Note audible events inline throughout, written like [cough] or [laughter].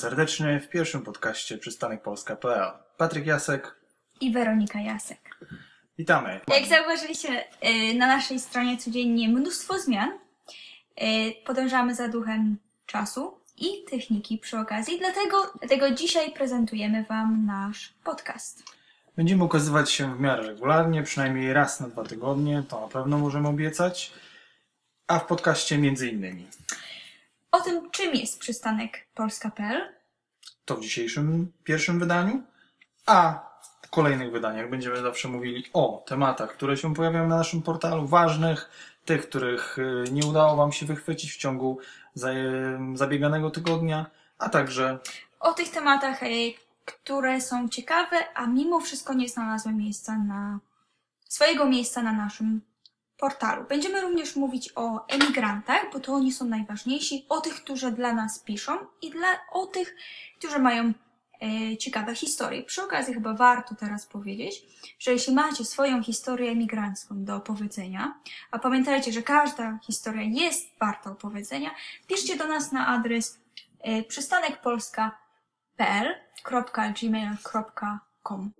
Serdecznie w pierwszym podcaście Przystanek Polska.pl. Patryk Jasek, i Weronika Jasek. witamy. Jak zauważyliście, y, na naszej stronie codziennie mnóstwo zmian. Y, Podążamy za duchem czasu i techniki przy okazji, dlatego, dlatego dzisiaj prezentujemy Wam nasz podcast. Będziemy ukazywać się w miarę regularnie, przynajmniej raz na dwa tygodnie, to na pewno możemy obiecać. A w podcaście między innymi O tym, czym jest przystanek polska.pl, to w dzisiejszym pierwszym wydaniu, a w kolejnych wydaniach będziemy zawsze mówili o tematach, które się pojawiają na naszym portalu, ważnych, tych, których y, nie udało Wam się wychwycić w ciągu za- zabieganego tygodnia, a także o tych tematach, y, które są ciekawe, a mimo wszystko nie znalazły miejsca na swojego miejsca na naszym portalu. Będziemy również mówić o emigrantach, bo to oni są najważniejsi, o tych, którzy dla nas piszą i dla, o tych, którzy mają e, ciekawe historie. Przy okazji chyba warto teraz powiedzieć, że jeśli macie swoją historię emigrancką do opowiedzenia, a pamiętajcie, że każda historia jest warta opowiedzenia, piszcie do nas na adres e, przystanekpolska.pl.gmail.com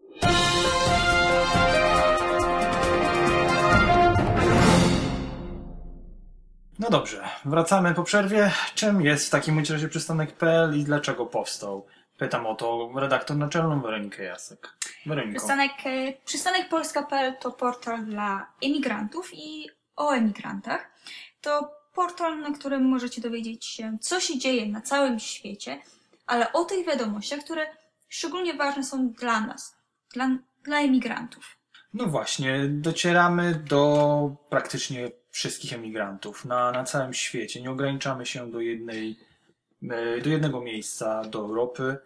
No dobrze, wracamy po przerwie. Czym jest w takim razie przystanek.pl i dlaczego powstał? Pytam o to redaktor naczelną Weronikę Jasek. Weroniko, Przystanek, e, przystanek Polska.pl to portal dla emigrantów i o emigrantach. To portal, na którym możecie dowiedzieć się, co się dzieje na całym świecie, ale o tych wiadomościach, które szczególnie ważne są dla nas, dla, dla emigrantów. no właśnie, docieramy do praktycznie wszystkich emigrantów na, na całym świecie. Nie ograniczamy się do jednej, e, do jednego miejsca, do Europy.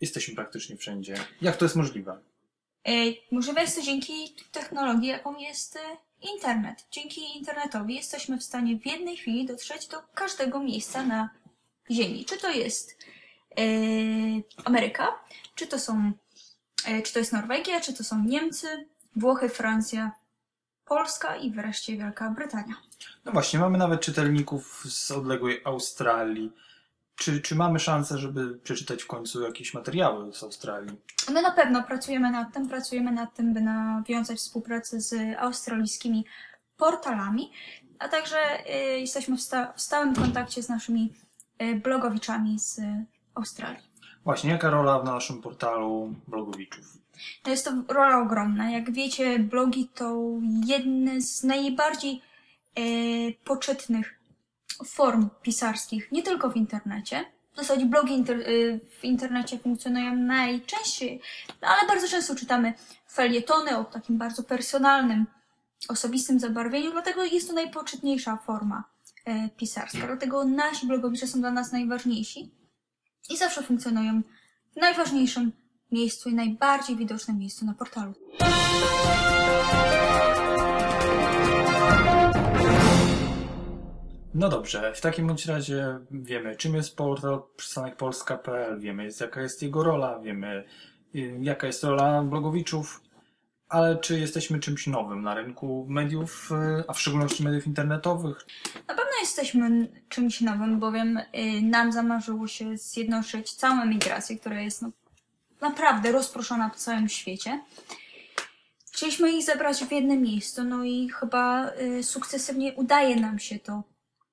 Jesteśmy praktycznie wszędzie. Jak to jest możliwe? E, Możliwe jest to dzięki technologii, jaką jest internet. Dzięki internetowi jesteśmy w stanie w jednej chwili dotrzeć do każdego miejsca na Ziemi. Czy to jest e, Ameryka, czy to są, czy to jest Norwegia, czy to są Niemcy, Włochy, Francja, Polska i wreszcie Wielka Brytania. No właśnie, mamy nawet czytelników z odległej Australii. Czy, czy mamy szansę, żeby przeczytać w końcu jakieś materiały z Australii? My na pewno pracujemy nad tym, pracujemy nad tym, by nawiązać współpracę z australijskimi portalami, a także y, jesteśmy w, sta- w stałym kontakcie z naszymi y, blogowiczami z Australii. Właśnie, jaka rola w naszym portalu blogowiczów? To jest to rola ogromna. Jak wiecie, blogi to jedne z najbardziej e, poczytnych form pisarskich, nie tylko w internecie. W zasadzie blogi inter, e, w internecie funkcjonują najczęściej, ale bardzo często czytamy felietony o takim bardzo personalnym, osobistym zabarwieniu, dlatego jest to najpoczytniejsza forma e, pisarska. Dlatego nasi blogowicze są dla nas najważniejsi i zawsze funkcjonują w najważniejszym miejscu i najbardziej widocznym miejscu na portalu. No dobrze, w takim bądź razie wiemy, czym jest portal przystanek polska.pl, wiemy, jaka jest jego rola, wiemy, y, jaka jest rola blogowiczów, ale czy jesteśmy czymś nowym na rynku mediów, y, a w szczególności mediów internetowych? Na pewno jesteśmy czymś nowym, bowiem y, nam zamarzyło się zjednoczyć całą emigrację, która jest no, naprawdę rozproszona po całym świecie. Chcieliśmy ich zebrać w jednym miejscu, no i chyba y, sukcesywnie udaje nam się to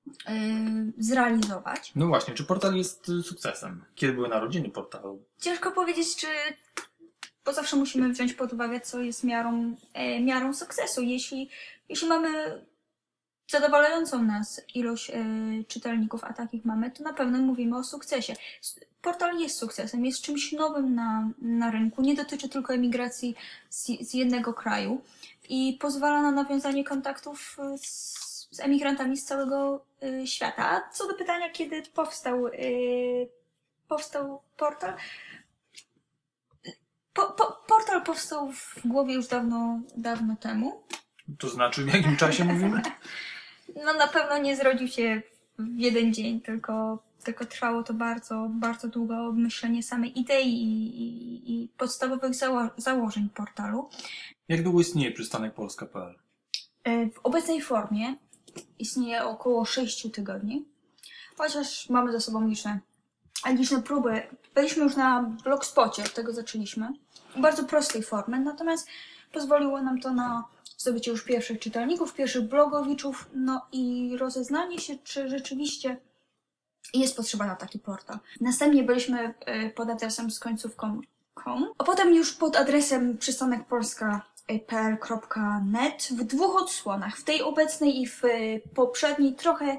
y, zrealizować. No właśnie, czy portal jest y, sukcesem? Kiedy były narodziny portalu? Ciężko powiedzieć, czy. Bo zawsze musimy wziąć pod uwagę, co jest miarą, e, miarą sukcesu. Jeśli, jeśli mamy zadowalającą nas ilość e, czytelników, a takich mamy, to na pewno mówimy o sukcesie. S- Portal jest sukcesem, jest czymś nowym na, na rynku. Nie dotyczy tylko emigracji z, z jednego kraju i pozwala na nawiązanie kontaktów e, z, z emigrantami z całego e, świata. A co do pytania, kiedy powstał, e, powstał portal, po, po, portal powstał w głowie już dawno, dawno temu. To znaczy, w jakim czasie mówimy? [laughs] No na pewno nie zrodził się w jeden dzień, tylko, tylko trwało to bardzo, bardzo długo obmyślenie samej idei i, i, i podstawowych zało- założeń portalu. Jak długo istnieje przystanek polska.pl? E, W obecnej formie istnieje około 6 tygodni, chociaż mamy za sobą liczne liczne próby. Byliśmy już na blogspocie, od tego zaczęliśmy. W bardzo prostej formie, natomiast pozwoliło nam to na zdobycie już pierwszych czytelników, pierwszych blogowiczów, no i rozeznanie się, czy rzeczywiście jest potrzeba na taki portal. Następnie byliśmy e, pod adresem z końcówką com, a potem już pod adresem przystanekpolska.pl.net w dwóch odsłonach, w tej obecnej i w e, poprzedniej trochę e,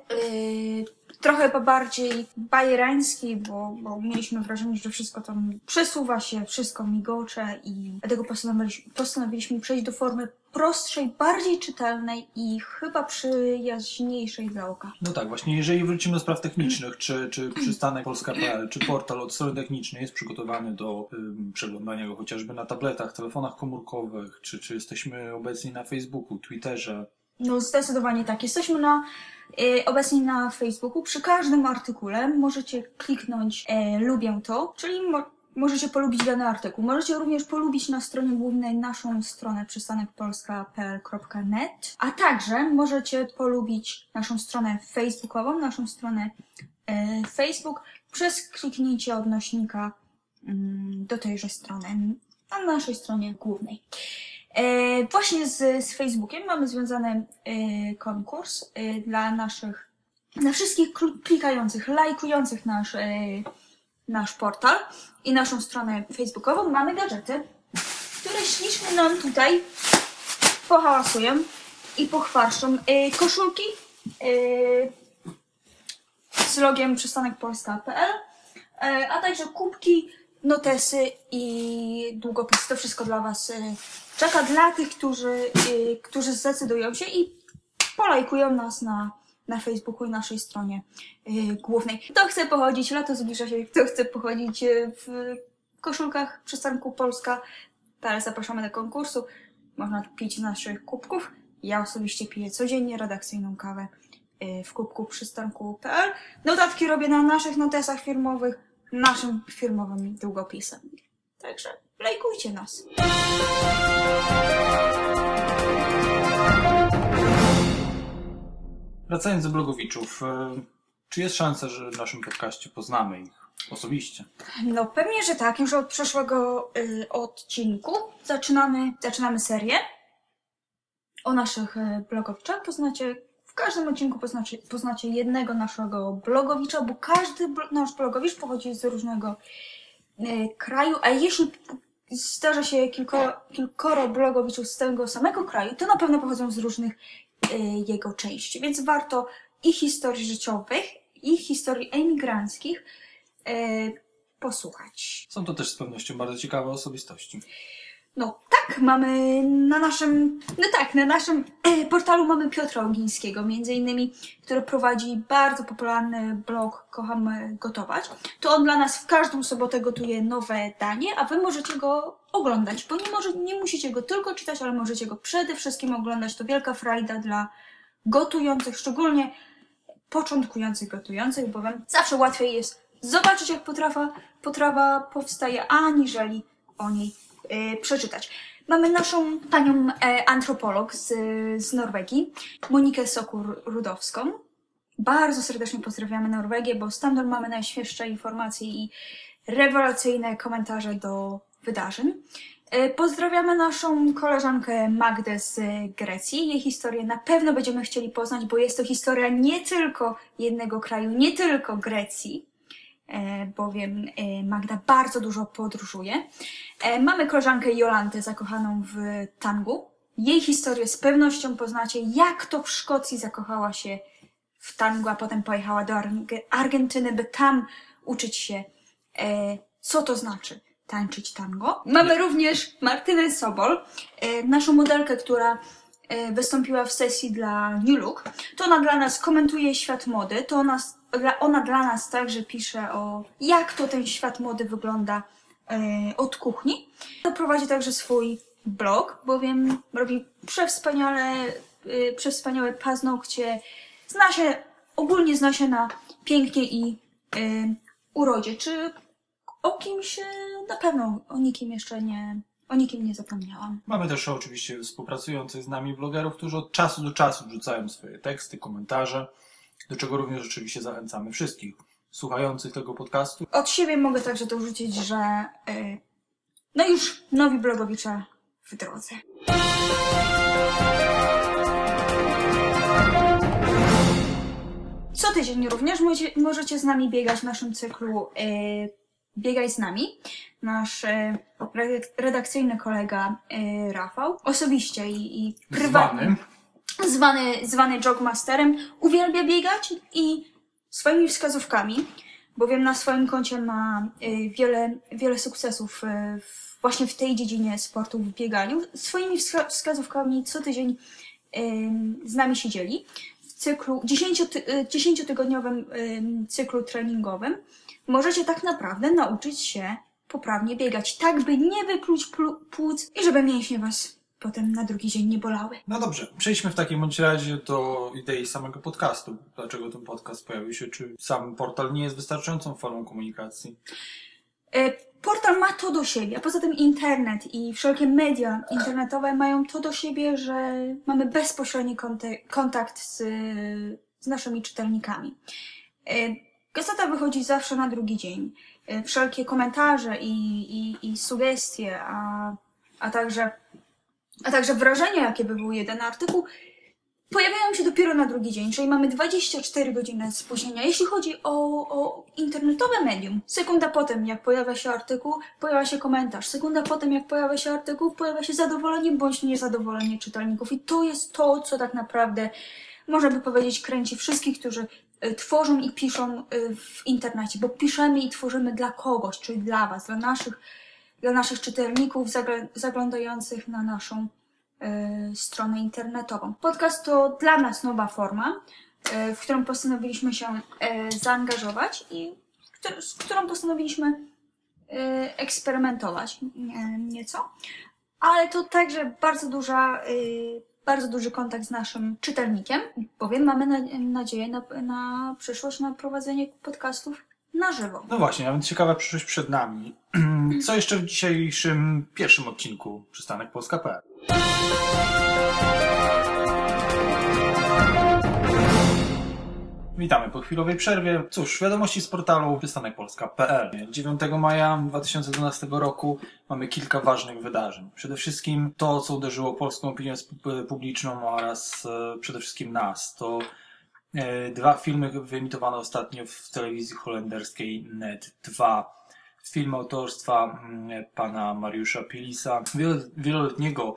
trochę bardziej bajerańskiej, bo, bo mieliśmy wrażenie, że wszystko tam przesuwa się, wszystko migocze i dlatego postanowiliśmy, postanowiliśmy przejść do formy prostszej, bardziej czytelnej i chyba przyjaźniejszej dla oka. No tak, właśnie jeżeli wrócimy do spraw technicznych, czy, czy przystanek polska.pl, czy portal od strony technicznej jest przygotowany do ym, przeglądania go chociażby na tabletach, telefonach komórkowych, czy, czy jesteśmy obecni na Facebooku, Twitterze, No zdecydowanie tak. Jesteśmy na, y, obecnie na Facebooku. Przy każdym artykule możecie kliknąć e, lubię to, czyli mo- możecie polubić dany artykuł. Możecie również polubić na stronie głównej naszą stronę przystanekpolska.pl.net, a także możecie polubić naszą stronę facebookową, naszą stronę e, Facebook przez kliknięcie odnośnika mm, do tejże strony na naszej stronie głównej. E, właśnie z, z Facebookiem mamy związany e, konkurs e, dla naszych, dla wszystkich kl- klikających, lajkujących nasz, nasz portal i naszą stronę facebookową. Mamy gadżety, które ślicznie nam tutaj pohałasują i pochwarszczą. E, koszulki z logiem przystanekpolska.pl, e, a także kubki, notesy i długopisy. To wszystko dla Was e, czeka dla tych, którzy, y, którzy zdecydują się i polajkują nas na, na Facebooku i naszej stronie y, głównej. Kto chce pochodzić, lato zbliża się, kto chce pochodzić w koszulkach przystanku Polska.pl zapraszamy do konkursu. Można pić z naszych kubków. Ja osobiście piję codziennie redakcyjną kawę w kubku przystanku.pl. Notatki robię na naszych notesach firmowych, naszym firmowym długopisem. Także lajkujcie nas. Wracając do blogowiczów, e, czy jest szansa, że w naszym podcaście poznamy ich osobiście? No pewnie, że tak. Już od przyszłego y, odcinku zaczynamy, zaczynamy serię o naszych y, blogowiczach. Poznacie, w każdym odcinku poznacie, poznacie jednego naszego blogowicza, bo każdy blo- nasz blogowicz pochodzi z różnego y, kraju, a jeśli zdarza się kilkoro, kilkoro blogowiczów z tego samego kraju, to na pewno pochodzą z różnych y, jego części. Więc warto ich historii życiowych, ich historii emigranckich e, posłuchać. Są to też z pewnością bardzo ciekawe osobistości. No tak, mamy na naszym, no tak, na naszym e, portalu mamy Piotra Ogińskiego, między innymi, który prowadzi bardzo popularny blog Kocham e, Gotować. To on dla nas w każdą sobotę gotuje nowe danie, a wy możecie go oglądać, bo nie, może, nie musicie go tylko czytać, ale możecie go przede wszystkim oglądać. To wielka frajda dla gotujących, szczególnie początkujących gotujących, bowiem zawsze łatwiej jest zobaczyć, jak potrawa, potrawa powstaje, aniżeli o niej e, przeczytać. Mamy naszą panią e, antropolog z, z Norwegii, Monikę Sokur-Rudowską. Bardzo serdecznie pozdrawiamy Norwegię, bo stamtąd mamy najświeższe informacje i rewelacyjne komentarze do wydarzeń. E, Pozdrawiamy naszą koleżankę Magdę z Grecji. Jej historię na pewno będziemy chcieli poznać, bo jest to historia nie tylko jednego kraju, nie tylko Grecji, bowiem e, Magda bardzo dużo podróżuje. E, Mamy koleżankę Jolantę zakochaną w tangu. Jej historię z pewnością poznacie, jak to w Szkocji zakochała się w tangu, a potem pojechała do Arge- Argentyny, by tam uczyć się, e, co to znaczy tańczyć tango. Mamy również Martynę Sobol, e, naszą modelkę, która e, wystąpiła w sesji dla New Look. To ona dla nas komentuje świat mody, to ona, ona dla nas także pisze o jak to ten świat mody wygląda e, od kuchni. Prowadzi także swój blog, bowiem robi przewspaniale, e, przewspaniałe paznokcie. Zna się, ogólnie zna się na pięknie i e, urodzie. Czy o kimś na pewno, o nikim jeszcze nie, o nikim nie zapomniałam. Mamy też oczywiście współpracujących z nami blogerów, którzy od czasu do czasu wrzucają swoje teksty, komentarze, do czego również oczywiście zachęcamy wszystkich słuchających tego podcastu. Od siebie mogę także dorzucić, że y, no już nowi blogowicze w drodze. Co tydzień również możecie, możecie z nami biegać w naszym cyklu y, Biegaj z nami. Nasz y, redak- redakcyjny kolega y, Rafał, osobiście i, i prywatnie Zwany. zwany, Jogmasterem, uwielbia biegać i swoimi wskazówkami, bowiem na swoim koncie ma y, wiele, wiele sukcesów y, właśnie w tej dziedzinie sportu w bieganiu. Swoimi wska- wskazówkami co tydzień y, z nami się dzieli. W cyklu, 10-tygodniowym y, cyklu treningowym możecie tak naprawdę nauczyć się poprawnie biegać, tak by nie wypluć plu- płuc i żeby mięśnie was potem na drugi dzień nie bolały. No dobrze, przejdźmy w takim bądź razie do idei samego podcastu. Dlaczego ten podcast pojawił się? Czy sam portal nie jest wystarczającą formą komunikacji? E, Portal ma to do siebie, a poza tym internet i wszelkie media internetowe mają to do siebie, że mamy bezpośredni kontakt z, z naszymi czytelnikami. E, Gazeta wychodzi zawsze na drugi dzień. E, Wszelkie komentarze i, i, i sugestie, a, a, także, a także wrażenia, jakie był jeden artykuł, pojawiają się dopiero na drugi dzień, czyli mamy 24 godziny spóźnienia. Jeśli chodzi o, o internetowe medium, sekunda potem, jak pojawia się artykuł, pojawia się komentarz. Sekunda potem, jak pojawia się artykuł, pojawia się zadowolenie bądź niezadowolenie czytelników. I to jest to, co tak naprawdę, można by powiedzieć, kręci wszystkich, którzy y, tworzą i piszą y, w internecie, bo piszemy i tworzymy dla kogoś, czyli dla Was, dla naszych, dla naszych czytelników zagl- zaglądających na naszą y, stronę internetową. Podcast to dla nas nowa forma, y, w którą postanowiliśmy się y, zaangażować i z którą postanowiliśmy eksperymentować nieco. Ale to także bardzo duża, bardzo duży kontakt z naszym czytelnikiem, bowiem mamy na, nadzieję na, na przyszłość, na prowadzenie podcastów na żywo. No właśnie, a więc ciekawa przyszłość przed nami. [clears throat] Co jeszcze w dzisiejszym pierwszym odcinku Przystanek Polska.pl? Witamy po chwilowej przerwie. Cóż, wiadomości z portalu przystanekpolska.pl. 9 maja 2012 roku mamy kilka ważnych wydarzeń. Przede wszystkim to, co uderzyło polską opinię publiczną oraz e, przede wszystkim nas. To dwa filmy wyemitowane ostatnio w telewizji holenderskiej NET2. Film autorstwa mm, pana Mariusza Pilisa, wielo- wieloletniego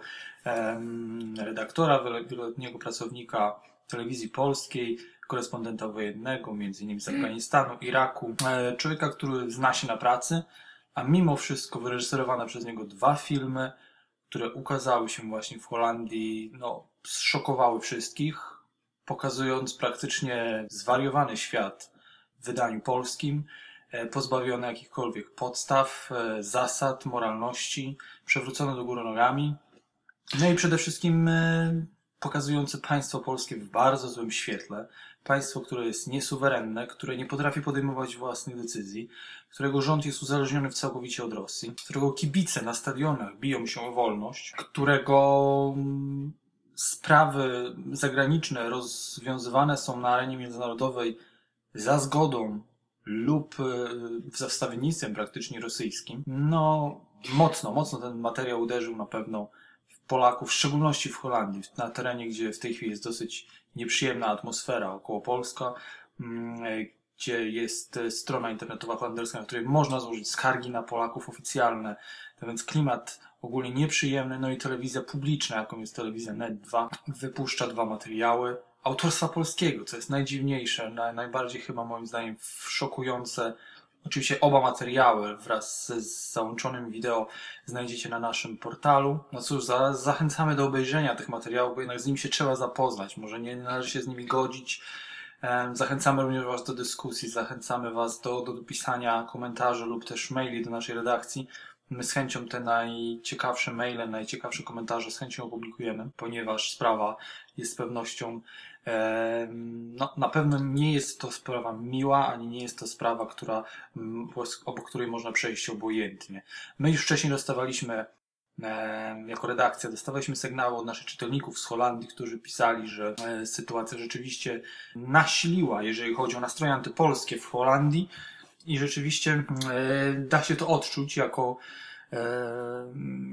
redaktora, wielo- wieloletniego pracownika telewizji polskiej, korespondenta wojennego, między innymi z Afganistanu, Iraku, e, człowieka, który zna się na pracy, a mimo wszystko wyreżyserowane przez niego dwa filmy, które ukazały się właśnie w Holandii, no, zszokowały wszystkich, pokazując praktycznie zwariowany świat w wydaniu polskim, e, pozbawiony jakichkolwiek podstaw, e, zasad, moralności, przewrócone do góry nogami. No i przede wszystkim e, pokazujący państwo polskie w bardzo złym świetle. Państwo, które jest niesuwerenne, które nie potrafi podejmować własnych decyzji, którego rząd jest uzależniony całkowicie od Rosji, którego kibice na stadionach biją się o wolność, którego mm, sprawy zagraniczne rozwiązywane są na arenie międzynarodowej za zgodą lub e, za wstawiennictwem praktycznie rosyjskim. No, mocno, mocno ten materiał uderzył na pewno w Polaków, w szczególności w Holandii, na terenie, gdzie w tej chwili jest dosyć nieprzyjemna atmosfera około Polska, mm, e, gdzie jest e, strona internetowa holenderska, na której można złożyć skargi na Polaków oficjalne, to więc klimat ogólnie nieprzyjemny, no i telewizja publiczna, jaką jest telewizja NET2, wypuszcza dwa materiały autorstwa polskiego, co jest najdziwniejsze, na, najbardziej chyba moim zdaniem szokujące. Oczywiście oba materiały wraz z, z załączonym wideo znajdziecie na naszym portalu. No cóż, za, zachęcamy do obejrzenia tych materiałów, bo jednak z nimi się trzeba zapoznać. Może nie należy się z nimi godzić. Zachęcamy również Was do dyskusji, zachęcamy Was do, do pisania komentarzy lub też maili do naszej redakcji. My z chęcią te najciekawsze maile, najciekawsze komentarze z chęcią opublikujemy, ponieważ sprawa jest z pewnością, no, na pewno nie jest to sprawa miła, ani nie jest to sprawa, która, obok której można przejść obojętnie. My już wcześniej dostawaliśmy jako redakcja dostawaliśmy sygnały od naszych czytelników z Holandii, którzy pisali, że e, sytuacja rzeczywiście nasiliła, jeżeli chodzi o nastroje antypolskie w Holandii. I rzeczywiście e, da się to odczuć jako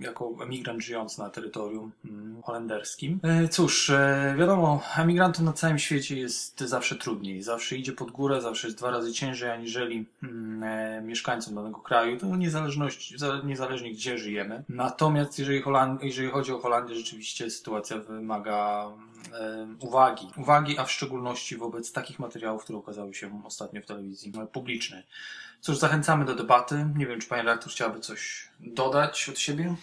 jako emigrant żyjący na terytorium mm, holenderskim. E, Cóż, e, wiadomo, emigrantom na całym świecie jest zawsze trudniej. Zawsze idzie pod górę, zawsze jest dwa razy ciężej aniżeli mm, e, mieszkańcom danego kraju. To niezależność, za- niezależnie gdzie żyjemy. Natomiast jeżeli, Holand- jeżeli chodzi o Holandię, rzeczywiście sytuacja wymaga e, uwagi. Uwagi, a w szczególności wobec takich materiałów, które ukazały się ostatnio w telewizji e, publicznej. Cóż, zachęcamy do debaty. Nie wiem, czy pani redaktor chciałaby coś dodać od siebie?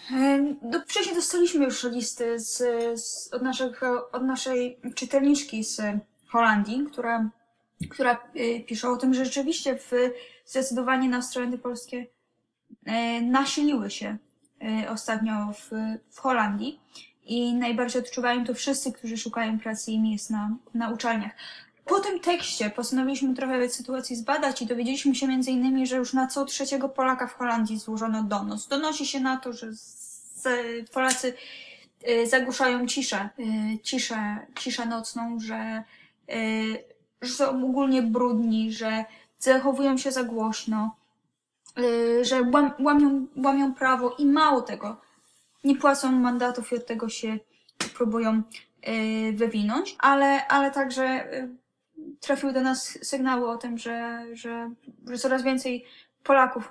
Do, wcześniej dostaliśmy już listy z, z, od, od naszej czytelniczki z Holandii, która, która e, pisze o tym, że rzeczywiście w, zdecydowanie nastroje antypolskie e, nasiliły się e, ostatnio w, w Holandii i najbardziej odczuwają to wszyscy, którzy szukają pracy i miejsc na, na uczelniach. Po tym tekście postanowiliśmy trochę sytuacji zbadać i dowiedzieliśmy się między innymi, że już na co trzeciego Polaka w Holandii złożono donos. Donosi się na to, że z, Polacy y, zagłuszają ciszę, y, ciszę, ciszę nocną, że, y, że są ogólnie brudni, że zachowują się za głośno, że łam, łamią, łamią prawo i mało tego, nie płacą mandatów i od tego się próbują y, wywinąć, ale, ale także y, trafiły do nas sygnały o tym, że, że, że coraz więcej Polaków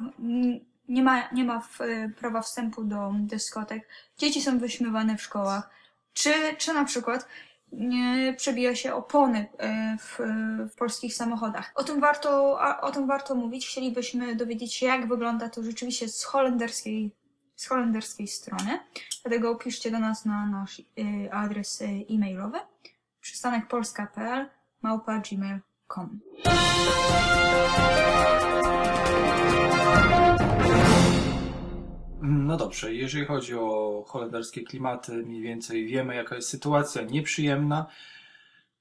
nie ma, nie ma w, y, prawa wstępu do dyskotek. Dzieci są wyśmiewane w szkołach. Czy, czy na przykład nie przebija się opony w, w polskich samochodach. O tym, warto, o tym warto mówić. Chcielibyśmy dowiedzieć się, jak wygląda to rzeczywiście z holenderskiej, z holenderskiej strony. Dlatego piszcie do nas na nasz y, adres y, e-mailowy przystanekpolska.pl małpa gmail.com No dobrze, jeżeli chodzi o holenderskie klimaty, mniej więcej wiemy, jaka jest sytuacja, nieprzyjemna.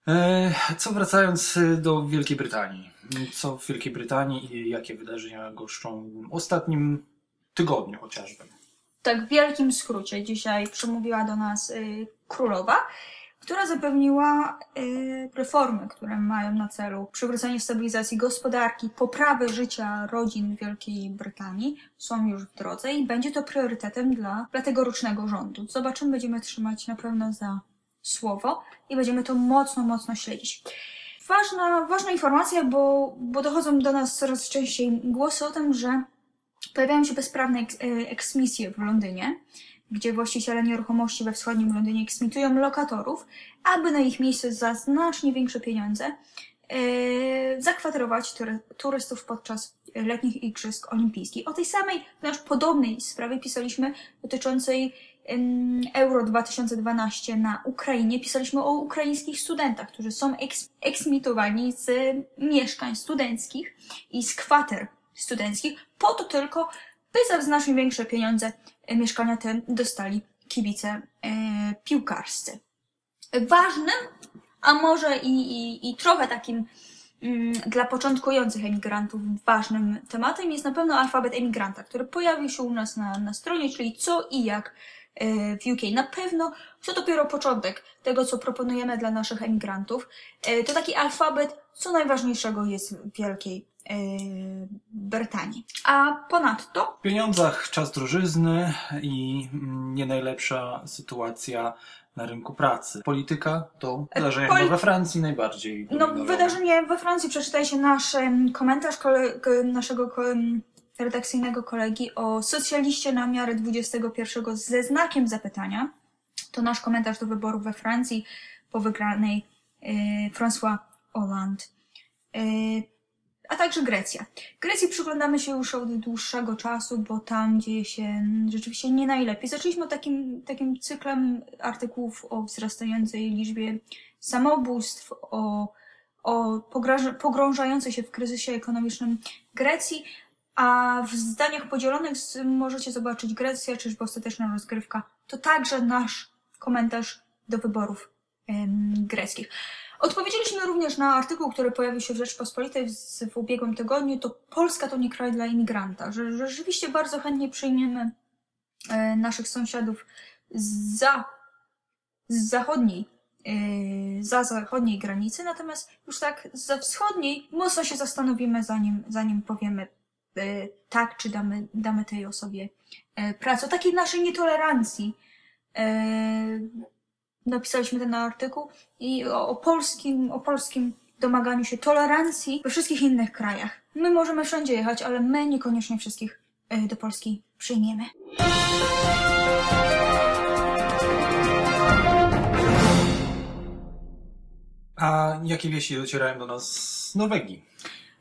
E, Co wracając e, do Wielkiej Brytanii? Co w Wielkiej Brytanii i jakie wydarzenia goszczą w ostatnim tygodniu chociażby? Tak w wielkim skrócie dzisiaj przemówiła do nas y, królowa, która zapewniła y, reformy, które mają na celu przywrócenie stabilizacji gospodarki, poprawę życia rodzin Wielkiej Brytanii, są już w drodze i będzie to priorytetem dla, dla tegorocznego rządu. Zobaczymy, będziemy trzymać na pewno za słowo i będziemy to mocno, mocno śledzić. Ważna, ważna informacja, bo, bo dochodzą do nas coraz częściej głosy o tym, że pojawiają się bezprawne eks, e, eksmisje w Londynie, gdzie właściciele nieruchomości we wschodnim Londynie eksmitują lokatorów, aby na ich miejsce za znacznie większe pieniądze e, zakwaterować tury, turystów podczas letnich Igrzysk Olimpijskich. O tej samej, znaczy podobnej sprawie pisaliśmy dotyczącej Euro 2012 na Ukrainie. Pisaliśmy o ukraińskich studentach, którzy są eks, eksmitowani z mieszkań studenckich i z kwater studenckich, po to tylko, by za znacznie większe pieniądze e, mieszkania te dostali kibice e, piłkarscy. Ważnym, a może i, i, i trochę takim mm, dla początkujących emigrantów ważnym tematem jest na pewno alfabet emigranta, który pojawił się u nas na, na stronie, czyli co i jak e, w UK. Na pewno to dopiero początek tego, co proponujemy dla naszych emigrantów. To taki alfabet, co najważniejszego jest w Wielkiej Brytanii. A ponadto W pieniądzach czas drożyzny i mm, nie najlepsza sytuacja na rynku pracy. Polityka to wydarzenie poli- we Francji najbardziej. No, wydarzenie we Francji, przeczytajcie nasz komentarz kole, naszego redakcyjnego kolegi o socjaliście na miarę XXI ze znakiem zapytania. To nasz komentarz do wyborów we Francji po wygranej e, François Hollande. A także Grecja. Grecji przyglądamy się już od dłuższego czasu, bo tam dzieje się mm, rzeczywiście nie najlepiej. Zaczęliśmy takim, takim cyklem artykułów o wzrastającej liczbie samobójstw, o, o pogrążającej się w kryzysie ekonomicznym Grecji, a w zdaniach podzielonych możecie zobaczyć Grecja, czyżby ostateczna rozgrywka. To także nasz komentarz do wyborów greckich. Odpowiedzieliśmy również na artykuł, który pojawił się w Rzeczpospolitej w, ubiegłym tygodniu, to Polska to nie kraj dla imigranta, że, rzeczywiście bardzo chętnie przyjmiemy e, naszych sąsiadów za, z zachodniej, e, za zachodniej granicy, natomiast już tak ze wschodniej mocno się zastanowimy, zanim, zanim powiemy e, tak, czy damy, damy tej osobie pracę. O takiej naszej nietolerancji napisaliśmy ten artykuł i o, o polskim, o polskim domaganiu się tolerancji we wszystkich innych krajach. My możemy wszędzie jechać, ale my niekoniecznie wszystkich e, do Polski przyjmiemy. A jakie wieści docierają do nas z Norwegii?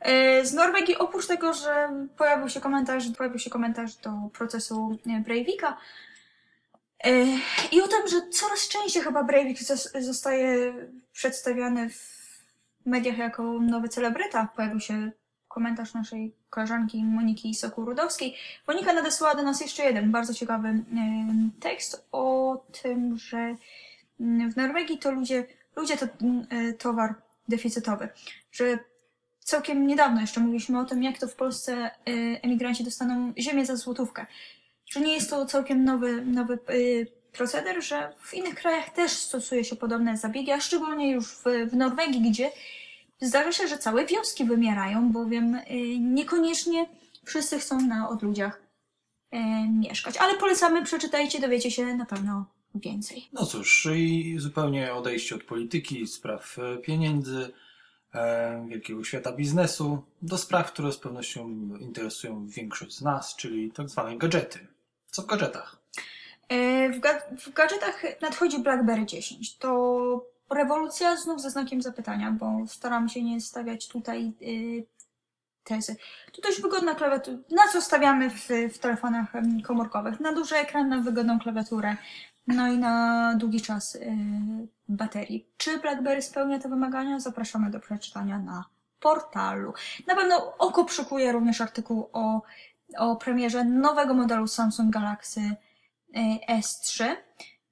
E, Z Norwegii, oprócz tego, że pojawił się komentarz, pojawił się komentarz do procesu e, Breivika i o tym, że coraz częściej chyba Breivik zos- zostaje przedstawiany w mediach jako nowy celebryta. Pojawił się komentarz naszej koleżanki Moniki Soku-Rudowskiej. Monika nadesłała do nas jeszcze jeden bardzo ciekawy e, tekst o tym, że mm, w Norwegii to ludzie, ludzie to mm, e, towar deficytowy, że całkiem niedawno jeszcze mówiliśmy o tym, jak to w Polsce emigranci dostaną ziemię za złotówkę. Czy nie jest to całkiem nowy, nowy y, proceder, że w innych krajach też stosuje się podobne zabiegi, a szczególnie już w, w Norwegii, gdzie zdarza się, że całe wioski wymierają, bowiem y, niekoniecznie wszyscy chcą na odludziach y, mieszkać. Ale polecamy, przeczytajcie, dowiecie się na pewno więcej. No cóż, i zupełnie odejście od polityki, spraw e, pieniędzy, e, wielkiego świata biznesu, do spraw, które z pewnością interesują większość z nas, czyli tak zwane gadżety. Co w gadżetach? E, W, ga- w gadżetach nadchodzi BlackBerry 10. To rewolucja znów ze znakiem zapytania, bo staram się nie stawiać tutaj y, tezy. To dość wygodna klawiatura. Na co stawiamy w, w telefonach komórkowych? Na duży ekran, na wygodną klawiaturę, no i na długi czas y, baterii. Czy BlackBerry spełnia te wymagania? Zapraszamy do przeczytania na portalu. Na pewno oko przykuje również artykuł o, o premierze nowego modelu Samsung Galaxy y, S3,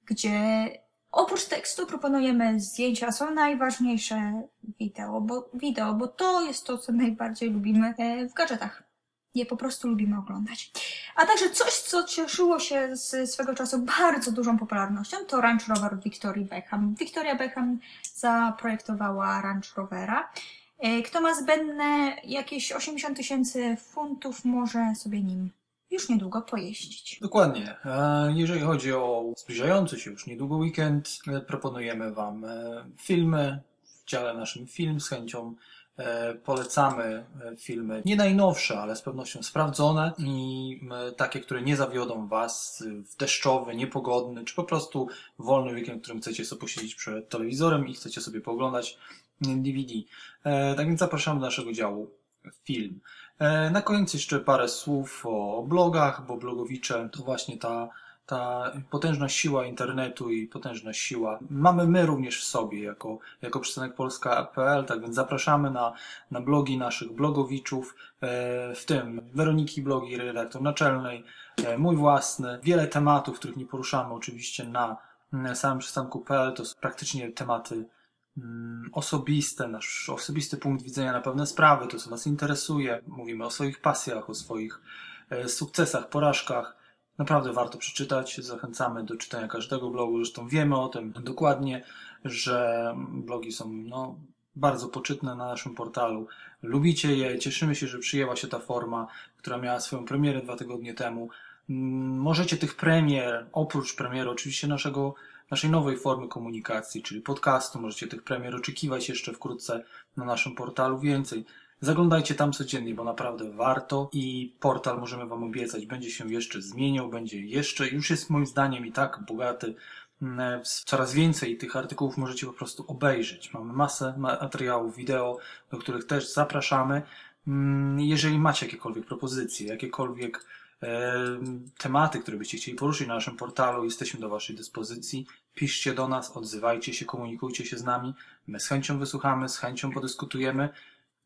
gdzie oprócz tekstu proponujemy zdjęcia, są najważniejsze wideo, bo, wideo, bo to jest to, co najbardziej lubimy e, w gadżetach. Je po prostu lubimy oglądać. A także coś, co cieszyło się z swego czasu bardzo dużą popularnością, to Range Rover Victoria Beckham. Victoria Beckham zaprojektowała Range Rovera. E, Kto ma zbędne jakieś 80 tysięcy funtów, może sobie nim już niedługo pojeździć. Dokładnie. E, Jeżeli chodzi o zbliżający się już niedługo weekend, e, proponujemy Wam filmy w dziale naszym film z chęcią. Polecamy filmy nie najnowsze, ale z pewnością sprawdzone i takie, które nie zawiodą Was w deszczowy, niepogodny, czy po prostu wolny weekend, w którym chcecie sobie posiedzieć przed telewizorem i chcecie sobie pooglądać DVD. E, Tak więc zapraszamy do naszego działu film. E, Na koniec jeszcze parę słów o blogach, bo blogowicze to właśnie ta, ta potężna siła internetu i potężna siła mamy my również w sobie jako, jako przystanek polska.pl, tak więc zapraszamy na, na blogi naszych blogowiczów, e, w tym Weroniki blogi, redaktor naczelnej, mój własny, wiele tematów, których nie poruszamy oczywiście na, samym przystanku.pl, to są praktycznie tematy osobiste, nasz osobisty punkt widzenia na pewne sprawy, to co nas interesuje. Mówimy o swoich pasjach, o swoich e, sukcesach, porażkach. Naprawdę warto przeczytać. Zachęcamy do czytania każdego blogu. Zresztą wiemy o tym dokładnie, że blogi są no, bardzo poczytne na naszym portalu. Lubicie je, cieszymy się, że przyjęła się ta forma, która miała swoją premierę dwa tygodnie temu. Mm, Możecie tych premier, oprócz premiery oczywiście naszego naszej nowej formy komunikacji, czyli podcastu. Możecie tych premier oczekiwać jeszcze wkrótce na naszym portalu więcej. Zaglądajcie tam codziennie, bo naprawdę warto i portal możemy Wam obiecać, będzie się jeszcze zmieniał, będzie jeszcze, już jest moim zdaniem i tak bogaty. Mm, Coraz więcej tych artykułów możecie po prostu obejrzeć. Mamy masę materiałów wideo, do których też zapraszamy. Mm, Jeżeli macie jakiekolwiek propozycje, jakiekolwiek tematy, które byście chcieli poruszyć na naszym portalu, jesteśmy do Waszej dyspozycji. Piszcie do nas, odzywajcie się, komunikujcie się z nami. My z chęcią wysłuchamy, z chęcią podyskutujemy.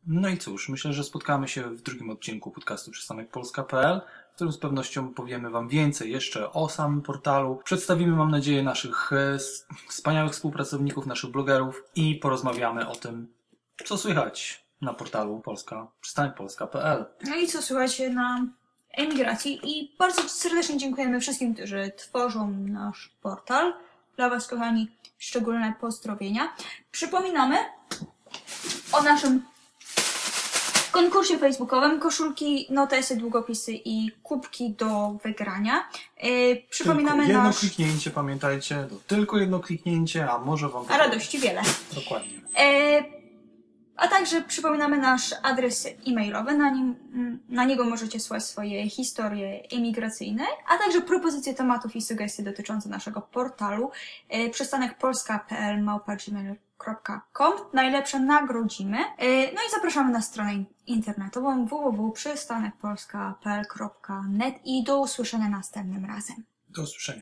No i cóż, myślę, że spotkamy się w drugim odcinku podcastu przystanek polska.pl, w którym z pewnością powiemy Wam więcej jeszcze o samym portalu. Przedstawimy, mam nadzieję, naszych e, wspaniałych współpracowników, naszych blogerów i porozmawiamy o tym, co słychać na portalu polska, przystanek polska.pl. No i co słuchajcie na emigracji i bardzo serdecznie dziękujemy wszystkim, którzy tworzą nasz portal. Dla Was, kochani, szczególne pozdrowienia. Przypominamy o naszym konkursie facebookowym koszulki, notesy, długopisy i kubki do wygrania. Yy, przypominamy tylko jedno nasz... kliknięcie, pamiętajcie, to tylko jedno kliknięcie, a może wam... A radości wiele. Dokładnie. E, a także przypominamy nasz adres e-mailowy, na, nim, na niego możecie słać swoje historie emigracyjne, a także propozycje tematów i sugestie dotyczące naszego portalu e, przystanek polska.pl małpa.gmail.com Najlepsze nagrodzimy. E, no i zapraszamy na stronę in- internetową www.przystanekpolska.pl.net i do usłyszenia następnym razem. Do usłyszenia.